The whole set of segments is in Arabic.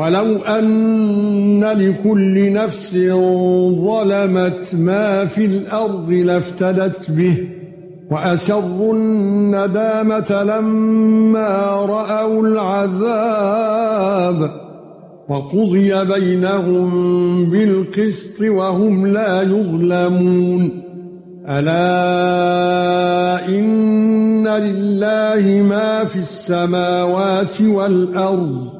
ولو أن لكل نفس ظلمت ما في الأرض لافتدت به وأسروا الندامة لما رأوا العذاب وقضي بينهم بالقسط وهم لا يظلمون. ألا إن لله ما في السماوات والأرض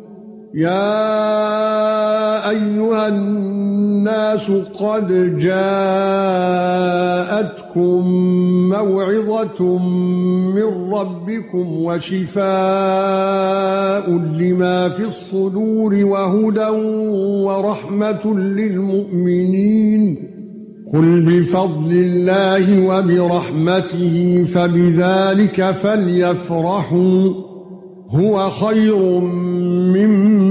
يا أيها الناس قد جاءتكم موعظة من ربكم وشفاء لما في الصدور وهدى ورحمة للمؤمنين. قل بفضل الله وبرحمته فبذلك فليفرحوا. هو خير مما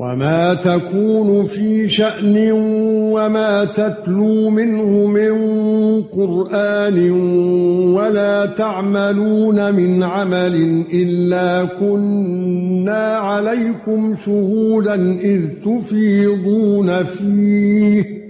وَمَا تَكُونُ فِي شَأْنٍ وَمَا تَتْلُو مِنْهُ مِنْ قُرْآنٍ وَلَا تَعْمَلُونَ مِنْ عَمَلٍ إِلَّا كُنَّا عَلَيْكُمْ شُهُودًا إِذْ تُفِيضُونَ فِيهِ.